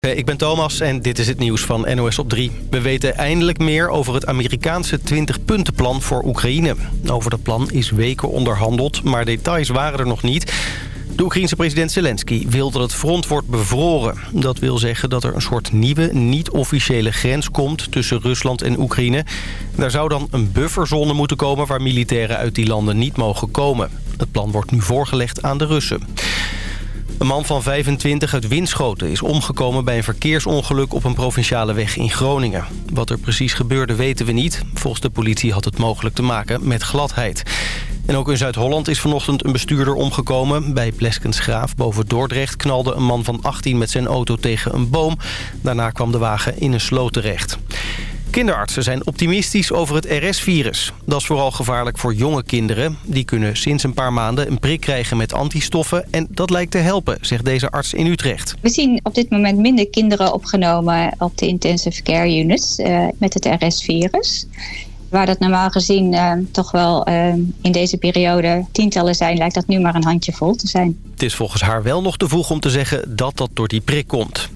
Eh, ik ben Thomas en dit is het nieuws van NOS op 3. We weten eindelijk meer over het Amerikaanse 20-puntenplan voor Oekraïne. Over dat plan is weken onderhandeld, maar details waren er nog niet. De Oekraïense president Zelensky wil dat het front wordt bevroren. Dat wil zeggen dat er een soort nieuwe, niet-officiële grens komt tussen Rusland en Oekraïne. Daar zou dan een bufferzone moeten komen waar militairen uit die landen niet mogen komen. Het plan wordt nu voorgelegd aan de Russen. Een man van 25 uit Winschoten is omgekomen bij een verkeersongeluk op een provinciale weg in Groningen. Wat er precies gebeurde weten we niet. Volgens de politie had het mogelijk te maken met gladheid. En ook in Zuid-Holland is vanochtend een bestuurder omgekomen. Bij Pleskensgraaf boven Dordrecht knalde een man van 18 met zijn auto tegen een boom. Daarna kwam de wagen in een sloot terecht. Kinderartsen zijn optimistisch over het RS-virus. Dat is vooral gevaarlijk voor jonge kinderen. Die kunnen sinds een paar maanden een prik krijgen met antistoffen... en dat lijkt te helpen, zegt deze arts in Utrecht. We zien op dit moment minder kinderen opgenomen op de intensive care units... Uh, met het RS-virus. Waar dat normaal gezien uh, toch wel uh, in deze periode tientallen zijn... lijkt dat nu maar een handjevol te zijn. Het is volgens haar wel nog te vroeg om te zeggen dat dat door die prik komt.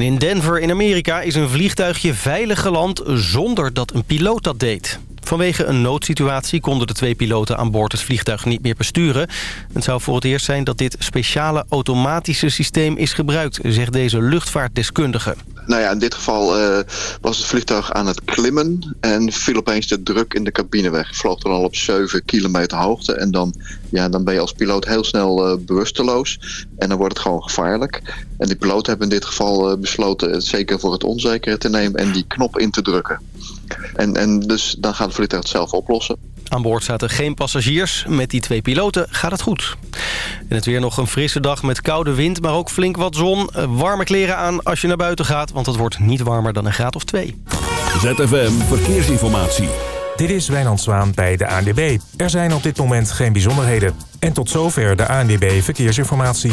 In Denver in Amerika is een vliegtuigje veilig geland zonder dat een piloot dat deed. Vanwege een noodsituatie konden de twee piloten aan boord het vliegtuig niet meer besturen. Het zou voor het eerst zijn dat dit speciale automatische systeem is gebruikt, zegt deze luchtvaartdeskundige. Nou ja, in dit geval uh, was het vliegtuig aan het klimmen en viel opeens de druk in de cabine weg. Vloog dan al op 7 kilometer hoogte en dan, ja, dan ben je als piloot heel snel uh, bewusteloos. En dan wordt het gewoon gevaarlijk. En die piloten hebben in dit geval uh, besloten het zeker voor het onzekere te nemen en die knop in te drukken. En, en dus dan gaat het vliegtuig het zelf oplossen. Aan boord zaten geen passagiers. Met die twee piloten gaat het goed. En het weer nog een frisse dag met koude wind, maar ook flink wat zon. Warme kleren aan als je naar buiten gaat, want het wordt niet warmer dan een graad of twee. ZFM Verkeersinformatie. Dit is Wijnand Zwaan bij de ANDB. Er zijn op dit moment geen bijzonderheden. En tot zover de ANDB Verkeersinformatie.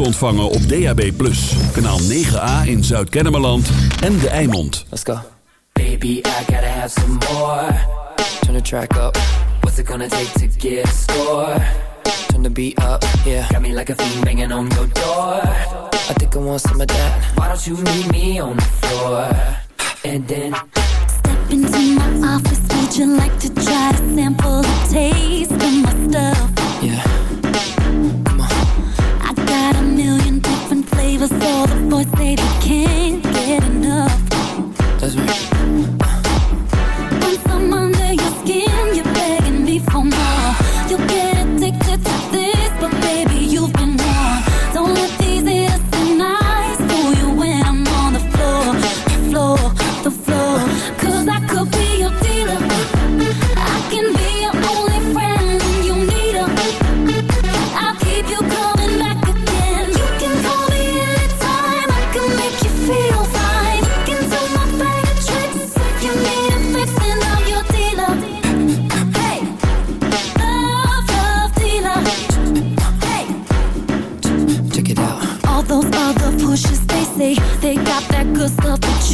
Ontvangen op DAB+. Kanaal 9A in Zuid-Kennemerland en De Eimond. Let's go. Baby, I gotta have some more. Turn the track up. What's it gonna take to get a score? Turn the beat up, yeah. Got me like a fiend banging on your door. I think I want some of that. Why don't you meet me on the floor? And then... Step into my office, would you like to try to sample the taste of my stuff? Yeah. Flavors, all the boys they get enough.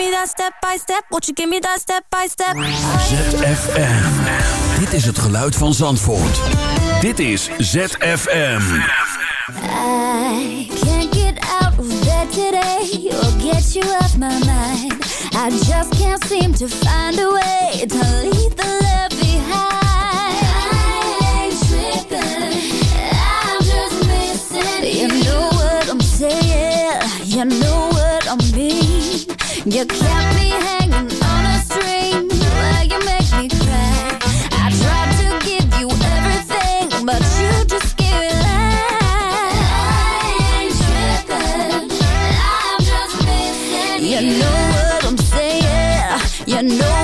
me that step by step? Won't you give me that step by step? ZFM. Dit is het geluid van Zandvoort. Dit is ZFM. I can't get out of bed today or get you off my mind. I just can't seem to find a way to leave the love behind. You kept me hanging on a string. You make me cry. I tried to give you everything, but you just gave. I ain't. I'm just you. You know what I'm saying. You know.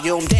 volume down.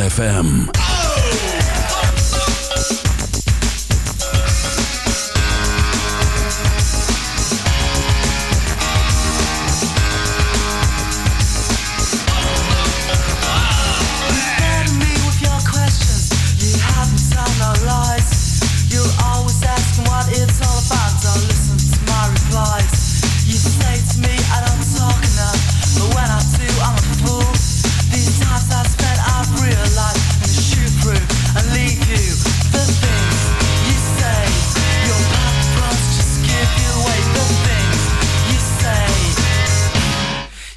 FM.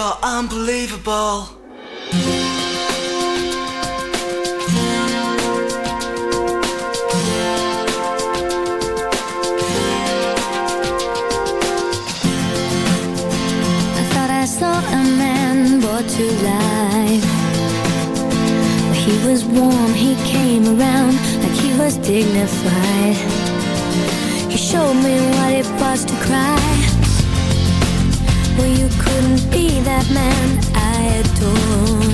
you're unbelievable. to life. He was warm, he came around like he was dignified. He showed me what it was to cry. Well, you couldn't be that man I adore.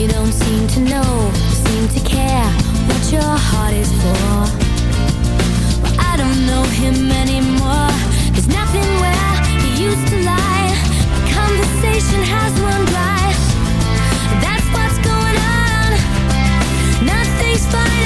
You don't seem to know, seem to care what your heart is for. Well, I don't know him anymore. There's nothing where he used to lie. The conversation has run dry. That's what's going on. Nothing's fine.